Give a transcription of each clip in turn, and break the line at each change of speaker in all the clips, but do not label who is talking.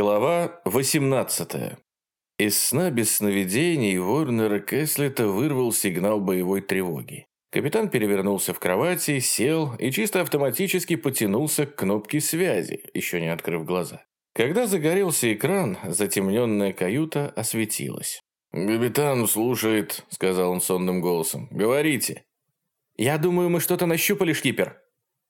Глава 18. Из сна без сновидений Ворнера Кэслета вырвал сигнал боевой тревоги. Капитан перевернулся в кровати, сел и чисто автоматически потянулся к кнопке связи, еще не открыв глаза. Когда загорелся экран, затемненная каюта осветилась. «Капитан слушает», — сказал он сонным голосом. «Говорите». «Я думаю, мы что-то нащупали, шкипер».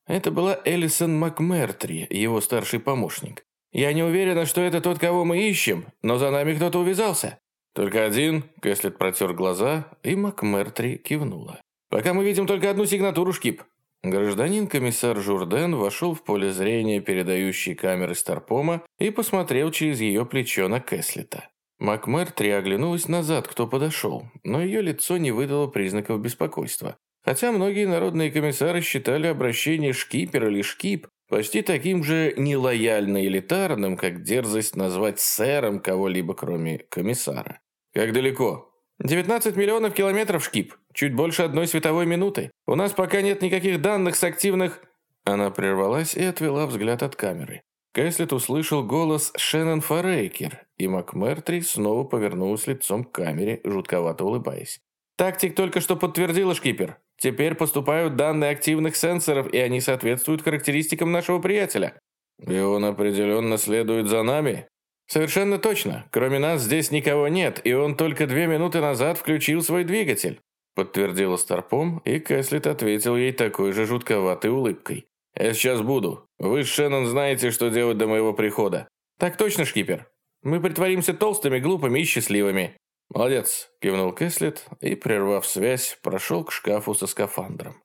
Это была Элисон МакМертри, его старший помощник. «Я не уверена, что это тот, кого мы ищем, но за нами кто-то увязался». «Только один?» – Кэслет протер глаза, и МакМертри кивнула. «Пока мы видим только одну сигнатуру, Шкип». Гражданин-комиссар Журден вошел в поле зрения передающей камеры Старпома и посмотрел через ее плечо на Кэслета. МакМертри оглянулась назад, кто подошел, но ее лицо не выдало признаков беспокойства. Хотя многие народные комиссары считали обращение «шкипер» или «шкип» почти таким же нелояльно элитарным, как дерзость назвать сэром кого-либо, кроме комиссара. «Как далеко?» «19 миллионов километров, Шкип. Чуть больше одной световой минуты. У нас пока нет никаких данных с активных...» Она прервалась и отвела взгляд от камеры. Кэслет услышал голос Шеннон Форейкер, и МакМертри снова повернулась лицом к камере, жутковато улыбаясь. «Тактик только что подтвердила, шкипер. Теперь поступают данные активных сенсоров, и они соответствуют характеристикам нашего приятеля». «И он определенно следует за нами?» «Совершенно точно. Кроме нас здесь никого нет, и он только две минуты назад включил свой двигатель», подтвердила Старпом, и Кэслет ответил ей такой же жутковатой улыбкой. «Я сейчас буду. Вы с Шеннон знаете, что делать до моего прихода». «Так точно, шкипер. Мы притворимся толстыми, глупыми и счастливыми. «Молодец», – кивнул Кэслет и, прервав связь, прошел к шкафу со скафандром.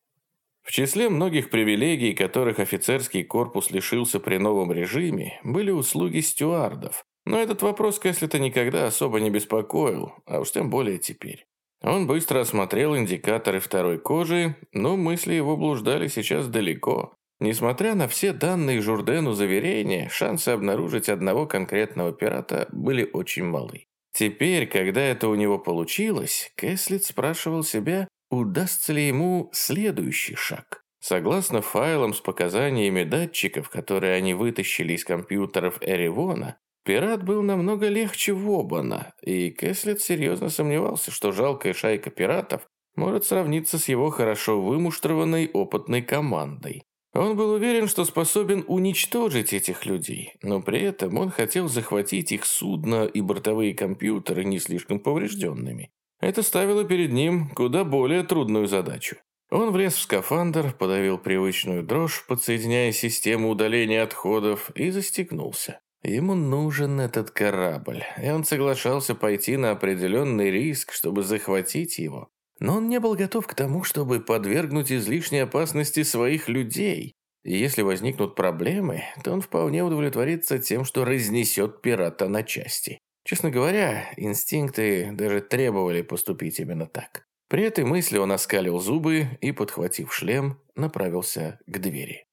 В числе многих привилегий, которых офицерский корпус лишился при новом режиме, были услуги стюардов. Но этот вопрос Кэслета никогда особо не беспокоил, а уж тем более теперь. Он быстро осмотрел индикаторы второй кожи, но мысли его блуждали сейчас далеко. Несмотря на все данные Журдену заверения, шансы обнаружить одного конкретного пирата были очень малы. Теперь, когда это у него получилось, Кэслит спрашивал себя, удастся ли ему следующий шаг. Согласно файлам с показаниями датчиков, которые они вытащили из компьютеров Эривона, пират был намного легче Вобана, и Кэслет серьезно сомневался, что жалкая шайка пиратов может сравниться с его хорошо вымуштрованной опытной командой. Он был уверен, что способен уничтожить этих людей, но при этом он хотел захватить их судно и бортовые компьютеры не слишком поврежденными. Это ставило перед ним куда более трудную задачу. Он влез в скафандр, подавил привычную дрожь, подсоединяя систему удаления отходов, и застегнулся. Ему нужен этот корабль, и он соглашался пойти на определенный риск, чтобы захватить его. Но он не был готов к тому, чтобы подвергнуть излишней опасности своих людей. И если возникнут проблемы, то он вполне удовлетворится тем, что разнесет пирата на части. Честно говоря, инстинкты даже требовали поступить именно так. При этой мысли он оскалил зубы и, подхватив шлем, направился к двери.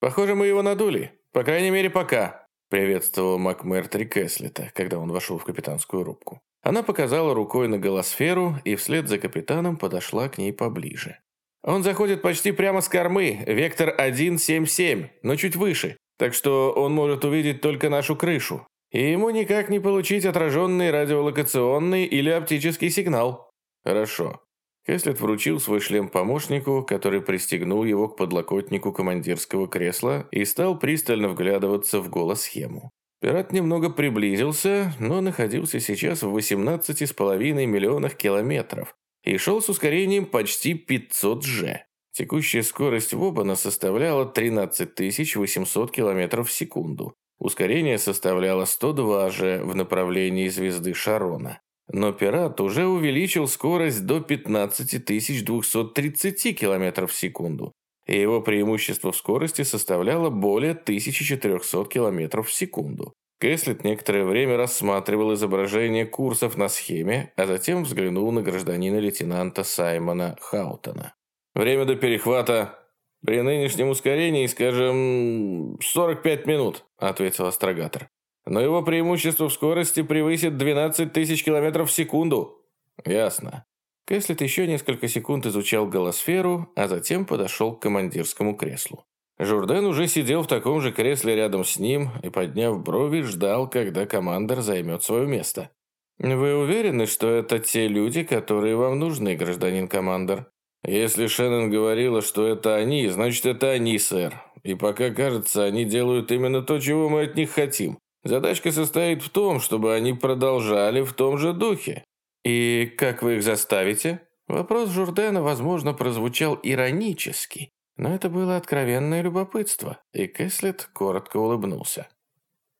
«Похоже, мы его надули. По крайней мере, пока», приветствовал МакМертри Кэслета, когда он вошел в капитанскую рубку. Она показала рукой на голосферу и вслед за капитаном подошла к ней поближе. «Он заходит почти прямо с кормы, вектор 177, но чуть выше, так что он может увидеть только нашу крышу. И ему никак не получить отраженный радиолокационный или оптический сигнал». «Хорошо». Кэслет вручил свой шлем помощнику, который пристегнул его к подлокотнику командирского кресла и стал пристально вглядываться в голос-схему. Пират немного приблизился, но находился сейчас в 18,5 миллионах километров и шел с ускорением почти 500 G. Текущая скорость Вобана составляла 13 800 км в секунду. Ускорение составляло 102 G в направлении звезды Шарона. Но пират уже увеличил скорость до 15 230 км в секунду, и его преимущество в скорости составляло более 1400 км в секунду. Кэслет некоторое время рассматривал изображение курсов на схеме, а затем взглянул на гражданина лейтенанта Саймона Хаутона. «Время до перехвата при нынешнем ускорении, скажем, 45 минут», ответил астрогатор. «Но его преимущество в скорости превысит 12 тысяч километров в секунду». «Ясно. Кэслет еще несколько секунд изучал голосферу, а затем подошел к командирскому креслу. Журден уже сидел в таком же кресле рядом с ним и, подняв брови, ждал, когда командор займет свое место. «Вы уверены, что это те люди, которые вам нужны, гражданин командор?» «Если Шеннон говорила, что это они, значит, это они, сэр. И пока, кажется, они делают именно то, чего мы от них хотим. Задачка состоит в том, чтобы они продолжали в том же духе. И как вы их заставите?» Вопрос Журдена, возможно, прозвучал иронически, но это было откровенное любопытство, и Кэслет коротко улыбнулся.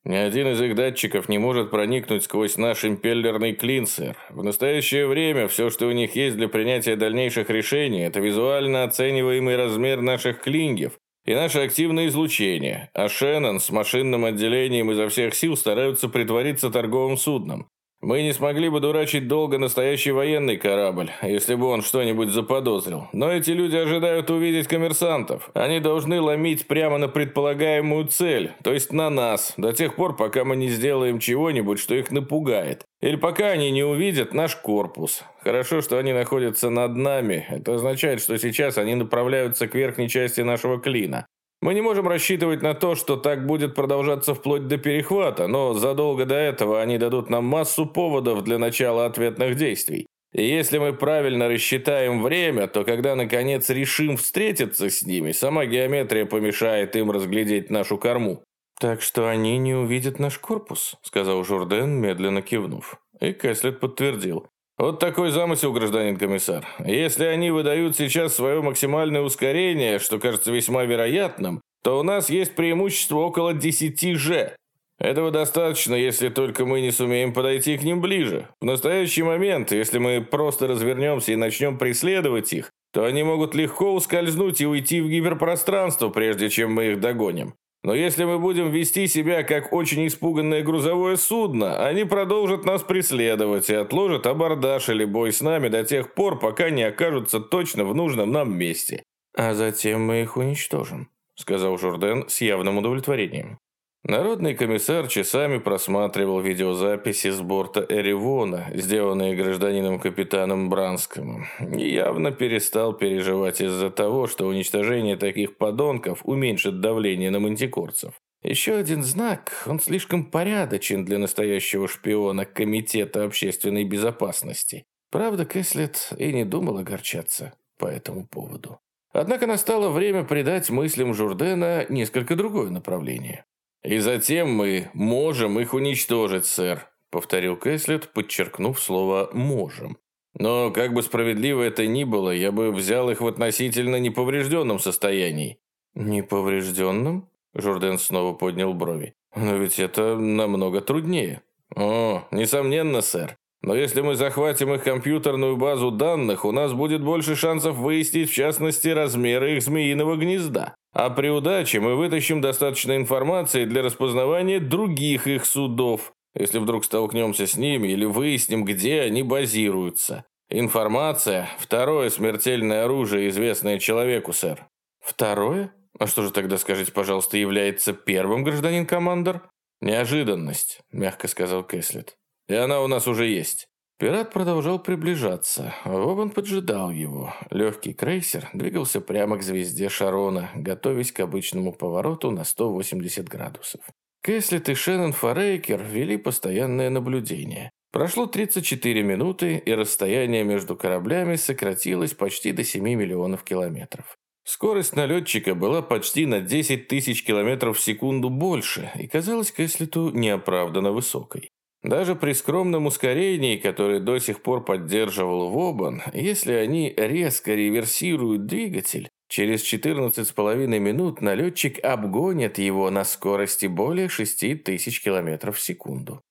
«Ни один из их датчиков не может проникнуть сквозь наш импеллерный клин, сэр. В настоящее время все, что у них есть для принятия дальнейших решений, это визуально оцениваемый размер наших клингев и наше активное излучение, а Шеннон с машинным отделением изо всех сил стараются притвориться торговым судном. Мы не смогли бы дурачить долго настоящий военный корабль, если бы он что-нибудь заподозрил. Но эти люди ожидают увидеть коммерсантов. Они должны ломить прямо на предполагаемую цель, то есть на нас, до тех пор, пока мы не сделаем чего-нибудь, что их напугает. Или пока они не увидят наш корпус. Хорошо, что они находятся над нами. Это означает, что сейчас они направляются к верхней части нашего клина. Мы не можем рассчитывать на то, что так будет продолжаться вплоть до перехвата, но задолго до этого они дадут нам массу поводов для начала ответных действий. И если мы правильно рассчитаем время, то когда наконец решим встретиться с ними, сама геометрия помешает им разглядеть нашу корму. «Так что они не увидят наш корпус», — сказал Журден, медленно кивнув. И Кэслет подтвердил. Вот такой замысел, гражданин комиссар. Если они выдают сейчас свое максимальное ускорение, что кажется весьма вероятным, то у нас есть преимущество около 10 же. Этого достаточно, если только мы не сумеем подойти к ним ближе. В настоящий момент, если мы просто развернемся и начнем преследовать их, то они могут легко ускользнуть и уйти в гиперпространство, прежде чем мы их догоним. Но если мы будем вести себя как очень испуганное грузовое судно, они продолжат нас преследовать и отложат абордаж или бой с нами до тех пор, пока не окажутся точно в нужном нам месте. А затем мы их уничтожим, сказал Журден с явным удовлетворением. Народный комиссар часами просматривал видеозаписи с борта Эривона, сделанные гражданином-капитаном Бранском, и явно перестал переживать из-за того, что уничтожение таких подонков уменьшит давление на мантикорцев. Еще один знак, он слишком порядочен для настоящего шпиона Комитета общественной безопасности. Правда, Кэслет и не думал огорчаться по этому поводу. Однако настало время придать мыслям Журдена несколько другое направление. «И затем мы можем их уничтожить, сэр», — повторил Кэслет, подчеркнув слово «можем». «Но, как бы справедливо это ни было, я бы взял их в относительно неповрежденном состоянии». «Неповрежденном?» — Журден снова поднял брови. «Но ведь это намного труднее». «О, несомненно, сэр. Но если мы захватим их компьютерную базу данных, у нас будет больше шансов выяснить, в частности, размеры их змеиного гнезда. А при удаче мы вытащим достаточно информации для распознавания других их судов, если вдруг столкнемся с ними или выясним, где они базируются. Информация – второе смертельное оружие, известное человеку, сэр. Второе? А что же тогда, скажите, пожалуйста, является первым, гражданин-командор? Неожиданность, мягко сказал Кэслет. И она у нас уже есть. Пират продолжал приближаться. Вобан поджидал его. Легкий крейсер двигался прямо к звезде Шарона, готовясь к обычному повороту на 180 градусов. Кэслет и Шеннон Форейкер вели постоянное наблюдение. Прошло 34 минуты, и расстояние между кораблями сократилось почти до 7 миллионов километров. Скорость налетчика была почти на 10 тысяч километров в секунду больше и казалась Кэслету неоправданно высокой. Даже при скромном ускорении, которое до сих пор поддерживал Вобан, если они резко реверсируют двигатель, через 14,5 минут налетчик обгонит его на скорости более 6000 км в секунду.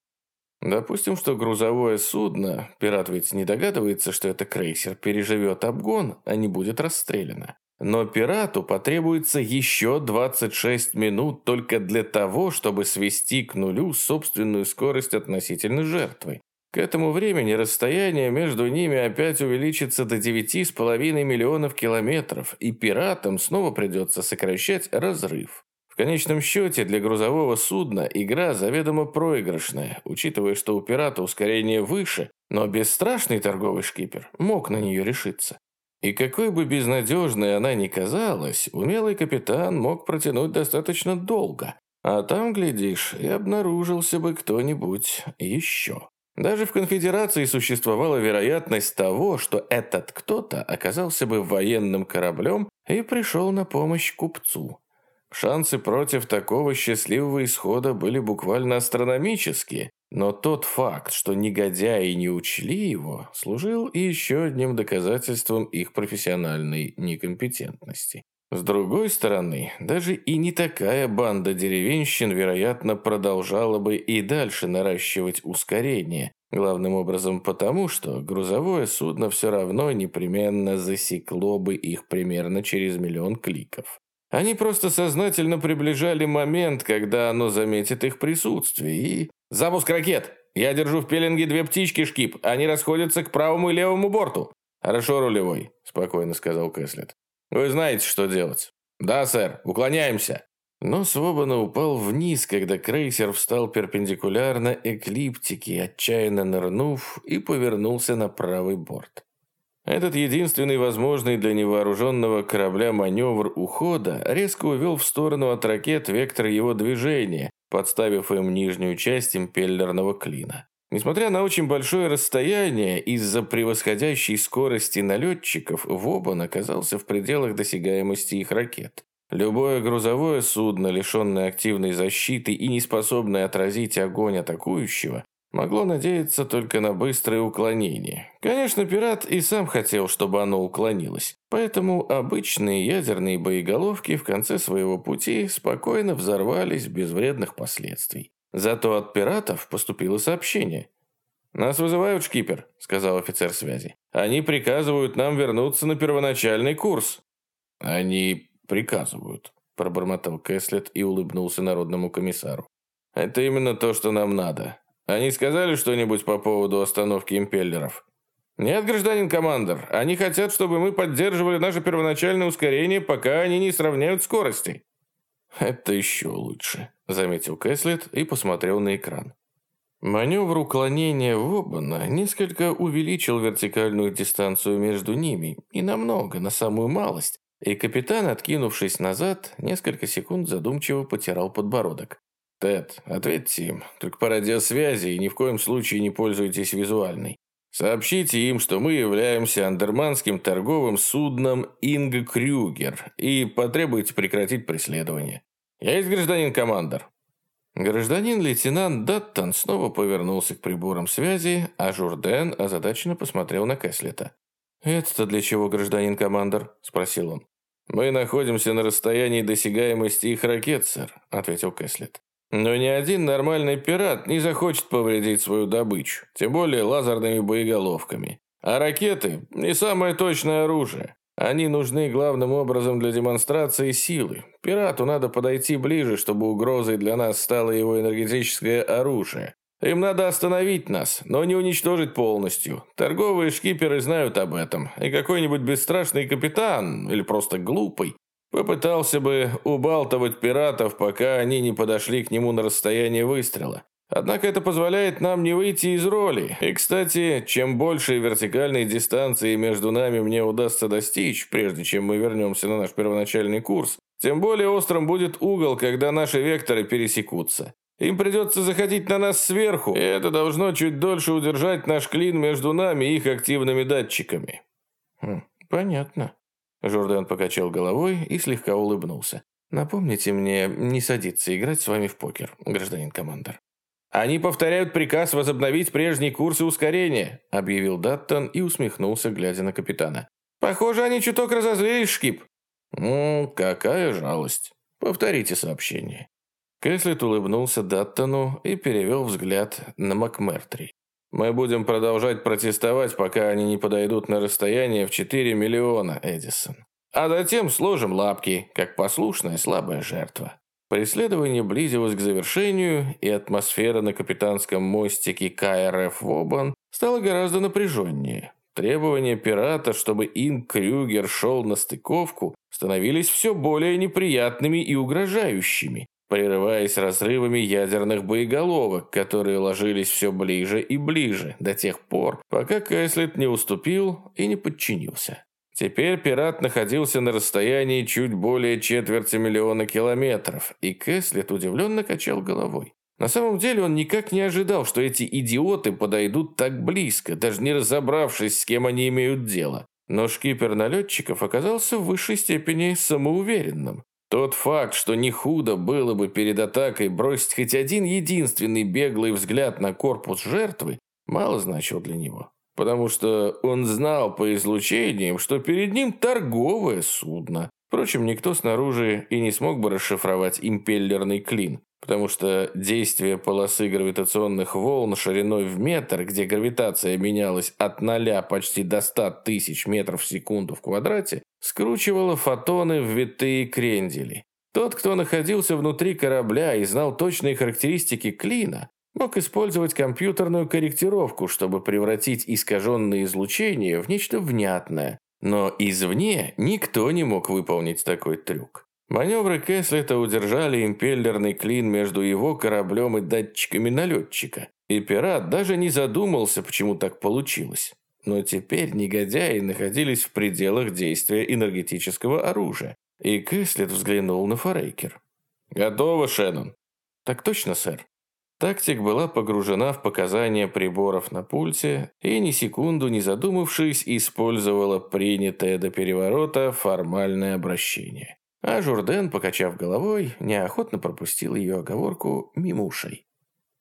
Допустим, что грузовое судно, пират ведь не догадывается, что это крейсер, переживет обгон, а не будет расстреляно. Но пирату потребуется еще 26 минут только для того, чтобы свести к нулю собственную скорость относительно жертвы. К этому времени расстояние между ними опять увеличится до 9,5 миллионов километров, и пиратам снова придется сокращать разрыв. В конечном счете для грузового судна игра заведомо проигрышная, учитывая, что у пирата ускорение выше, но бесстрашный торговый шкипер мог на нее решиться. И какой бы безнадежной она ни казалась, умелый капитан мог протянуть достаточно долго. А там, глядишь, и обнаружился бы кто-нибудь еще. Даже в конфедерации существовала вероятность того, что этот кто-то оказался бы военным кораблем и пришел на помощь купцу. Шансы против такого счастливого исхода были буквально астрономические, но тот факт, что негодяи не учли его, служил и еще одним доказательством их профессиональной некомпетентности. С другой стороны, даже и не такая банда деревенщин, вероятно, продолжала бы и дальше наращивать ускорение, главным образом потому, что грузовое судно все равно непременно засекло бы их примерно через миллион кликов. Они просто сознательно приближали момент, когда оно заметит их присутствие и... «Запуск ракет! Я держу в пеленге две птички, Шкип. Они расходятся к правому и левому борту». «Хорошо, рулевой», – спокойно сказал Кэслет. Вы знаете, что делать. Да, сэр, уклоняемся. Но Свобода упал вниз, когда крейсер встал перпендикулярно эклиптике, отчаянно нырнув и повернулся на правый борт. Этот единственный возможный для невооруженного корабля маневр ухода резко увел в сторону от ракет вектор его движения, подставив им нижнюю часть импеллерного клина. Несмотря на очень большое расстояние, из-за превосходящей скорости налетчиков, Вобан оказался в пределах досягаемости их ракет. Любое грузовое судно, лишенное активной защиты и не способное отразить огонь атакующего, могло надеяться только на быстрое уклонение. Конечно, пират и сам хотел, чтобы оно уклонилось, поэтому обычные ядерные боеголовки в конце своего пути спокойно взорвались без вредных последствий. Зато от пиратов поступило сообщение. «Нас вызывают, шкипер», — сказал офицер связи. «Они приказывают нам вернуться на первоначальный курс». «Они приказывают», — пробормотал Кэслет и улыбнулся народному комиссару. «Это именно то, что нам надо. Они сказали что-нибудь по поводу остановки импеллеров?» «Нет, гражданин командор, они хотят, чтобы мы поддерживали наше первоначальное ускорение, пока они не сравняют скорости». «Это еще лучше», – заметил Кэслет и посмотрел на экран. Маневр уклонения Вобана несколько увеличил вертикальную дистанцию между ними, и намного, на самую малость, и капитан, откинувшись назад, несколько секунд задумчиво потирал подбородок. «Тед, ответьте им, только по радиосвязи и ни в коем случае не пользуйтесь визуальной. Сообщите им, что мы являемся андерманским торговым судном «Инга Крюгер» и потребуйте прекратить преследование. Есть гражданин командор?» Гражданин-лейтенант Даттон снова повернулся к приборам связи, а Журден озадаченно посмотрел на Кэслета. «Это-то для чего, гражданин командор?» – спросил он. «Мы находимся на расстоянии досягаемости их ракет, сэр», – ответил Кэслет. Но ни один нормальный пират не захочет повредить свою добычу, тем более лазерными боеголовками. А ракеты – не самое точное оружие. Они нужны главным образом для демонстрации силы. Пирату надо подойти ближе, чтобы угрозой для нас стало его энергетическое оружие. Им надо остановить нас, но не уничтожить полностью. Торговые шкиперы знают об этом, и какой-нибудь бесстрашный капитан, или просто глупый, Попытался бы убалтывать пиратов, пока они не подошли к нему на расстояние выстрела. Однако это позволяет нам не выйти из роли. И, кстати, чем больше вертикальной дистанции между нами мне удастся достичь, прежде чем мы вернемся на наш первоначальный курс, тем более острым будет угол, когда наши векторы пересекутся. Им придется заходить на нас сверху, и это должно чуть дольше удержать наш клин между нами и их активными датчиками. Хм, понятно. Жордан покачал головой и слегка улыбнулся. «Напомните мне не садиться играть с вами в покер, гражданин командор». «Они повторяют приказ возобновить прежний курс и ускорение», объявил Даттон и усмехнулся, глядя на капитана. «Похоже, они чуток разозлились, Шкип». «Ну, какая жалость. Повторите сообщение». Кэслет улыбнулся Даттону и перевел взгляд на МакМертри. Мы будем продолжать протестовать, пока они не подойдут на расстояние в 4 миллиона, Эдисон. А затем сложим лапки, как послушная слабая жертва. Преследование близилось к завершению, и атмосфера на капитанском мостике КРФ Вобан стала гораздо напряженнее. Требования пирата, чтобы Ин Крюгер шел на стыковку, становились все более неприятными и угрожающими прерываясь разрывами ядерных боеголовок, которые ложились все ближе и ближе, до тех пор, пока Кэслет не уступил и не подчинился. Теперь пират находился на расстоянии чуть более четверти миллиона километров, и Кэслет удивленно качал головой. На самом деле он никак не ожидал, что эти идиоты подойдут так близко, даже не разобравшись, с кем они имеют дело. Но шкипер налетчиков оказался в высшей степени самоуверенным. Тот факт, что не худо было бы перед атакой бросить хоть один единственный беглый взгляд на корпус жертвы, мало значил для него. Потому что он знал по излучениям, что перед ним торговое судно. Впрочем, никто снаружи и не смог бы расшифровать импеллерный клин, потому что действие полосы гравитационных волн шириной в метр, где гравитация менялась от ноля почти до 100 тысяч метров в секунду в квадрате, скручивало фотоны в витые крендели. Тот, кто находился внутри корабля и знал точные характеристики клина, мог использовать компьютерную корректировку, чтобы превратить искаженное излучение в нечто внятное, но извне никто не мог выполнить такой трюк. Маневры Кэслета удержали импеллерный клин между его кораблем и датчиками налетчика, и пират даже не задумался, почему так получилось. Но теперь негодяи находились в пределах действия энергетического оружия, и Кэслет взглянул на Форейкер. «Готово, Шеннон?» «Так точно, сэр». Тактик была погружена в показания приборов на пульте и ни секунду не задумавшись использовала принятое до переворота формальное обращение. А Журден, покачав головой, неохотно пропустил ее оговорку мимо ушей.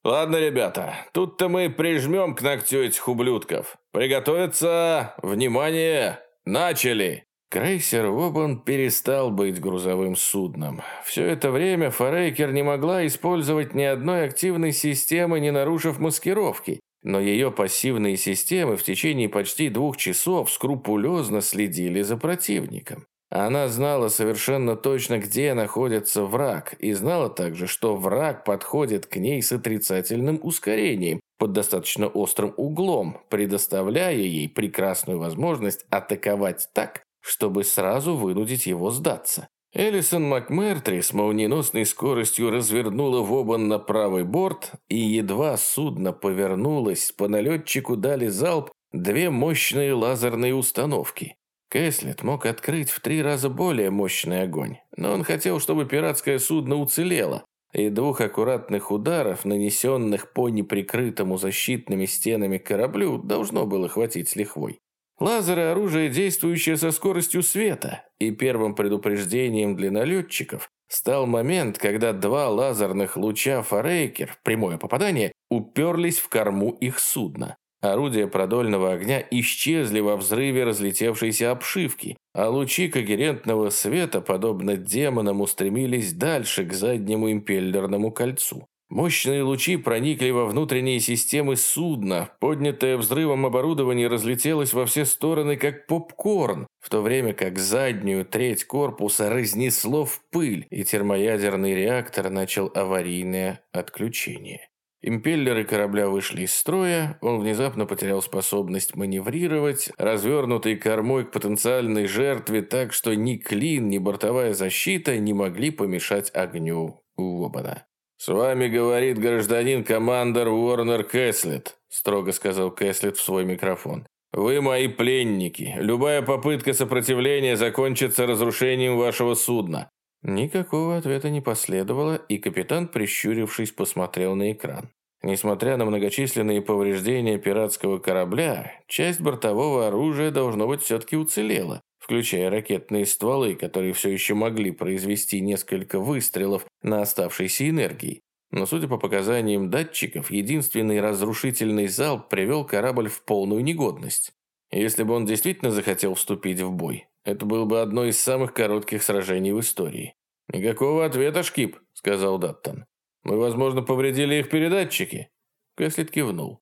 «Ладно, ребята, тут-то мы прижмем к ногтю этих ублюдков. Приготовиться! Внимание! Начали!» Крейсер Вобан перестал быть грузовым судном. Все это время Форейкер не могла использовать ни одной активной системы, не нарушив маскировки, но ее пассивные системы в течение почти двух часов скрупулезно следили за противником. Она знала совершенно точно, где находится враг, и знала также, что враг подходит к ней с отрицательным ускорением, под достаточно острым углом, предоставляя ей прекрасную возможность атаковать так, чтобы сразу вынудить его сдаться. Элисон МакМертри с молниеносной скоростью развернула Вобан на правый борт, и едва судно повернулось, по налетчику дали залп две мощные лазерные установки. Кэслет мог открыть в три раза более мощный огонь, но он хотел, чтобы пиратское судно уцелело, и двух аккуратных ударов, нанесенных по неприкрытому защитными стенами кораблю, должно было хватить с лихвой. Лазеры – оружие, действующее со скоростью света, и первым предупреждением для налетчиков стал момент, когда два лазерных луча Форейкер, прямое попадание, уперлись в корму их судна. Орудия продольного огня исчезли во взрыве разлетевшейся обшивки, а лучи когерентного света, подобно демонам, устремились дальше к заднему импеллерному кольцу. Мощные лучи проникли во внутренние системы судна, поднятое взрывом оборудование разлетелось во все стороны, как попкорн, в то время как заднюю треть корпуса разнесло в пыль, и термоядерный реактор начал аварийное отключение. Импеллеры корабля вышли из строя, он внезапно потерял способность маневрировать, развернутый кормой к потенциальной жертве так, что ни клин, ни бортовая защита не могли помешать огню Уобана. «С вами говорит гражданин-командор Уорнер Кэслет», строго сказал Кэслет в свой микрофон. «Вы мои пленники. Любая попытка сопротивления закончится разрушением вашего судна». Никакого ответа не последовало, и капитан, прищурившись, посмотрел на экран. Несмотря на многочисленные повреждения пиратского корабля, часть бортового оружия, должно быть, все-таки уцелела включая ракетные стволы, которые все еще могли произвести несколько выстрелов на оставшейся энергии. Но, судя по показаниям датчиков, единственный разрушительный залп привел корабль в полную негодность. Если бы он действительно захотел вступить в бой, это было бы одно из самых коротких сражений в истории. «Никакого ответа, Шкип», — сказал Даттон. «Мы, возможно, повредили их передатчики». Кэслит кивнул.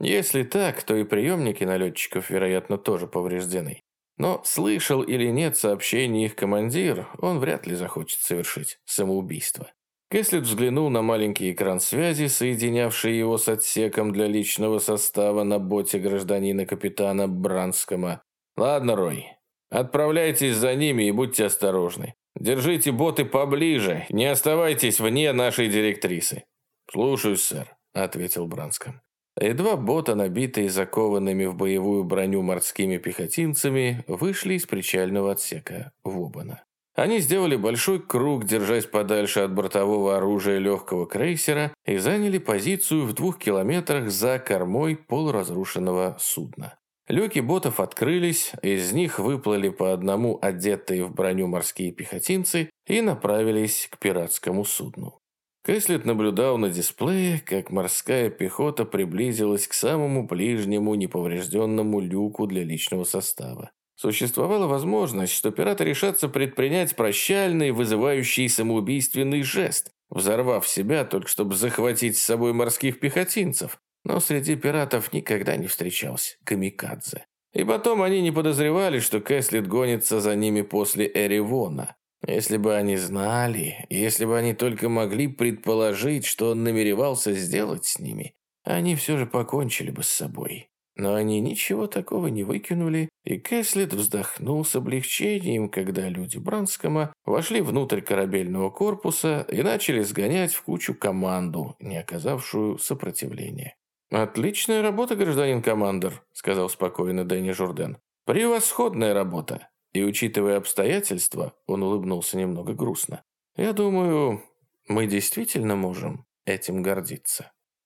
Если так, то и приемники налетчиков, вероятно, тоже повреждены. Но слышал или нет сообщений их командир, он вряд ли захочет совершить самоубийство. Кэслет взглянул на маленький экран связи, соединявший его с отсеком для личного состава на боте гражданина-капитана Бранского. «Ладно, Рой, отправляйтесь за ними и будьте осторожны. Держите боты поближе, не оставайтесь вне нашей директрисы». «Слушаюсь, сэр», — ответил Бранском. и два бота, набитые закованными в боевую броню морскими пехотинцами, вышли из причального отсека Вобана. Они сделали большой круг, держась подальше от бортового оружия легкого крейсера, и заняли позицию в двух километрах за кормой полуразрушенного судна. Люки ботов открылись, из них выплыли по одному одетые в броню морские пехотинцы и направились к пиратскому судну. Кэслет наблюдал на дисплее, как морская пехота приблизилась к самому ближнему неповрежденному люку для личного состава. Существовала возможность, что пираты решатся предпринять прощальный, вызывающий самоубийственный жест, взорвав себя только чтобы захватить с собой морских пехотинцев. Но среди пиратов никогда не встречался камикадзе. И потом они не подозревали, что Кэслет гонится за ними после Эривона. Если бы они знали, если бы они только могли предположить, что он намеревался сделать с ними, они все же покончили бы с собой. Но они ничего такого не выкинули, и Кэслет вздохнул с облегчением, когда люди Бранскома вошли внутрь корабельного корпуса и начали сгонять в кучу команду, не оказавшую сопротивления. «Отличная работа, гражданин командор», — сказал спокойно Дэнни Журден. «Превосходная работа. И учитывая обстоятельства, он улыбнулся немного грустно. Я думаю, мы действительно можем этим гордиться.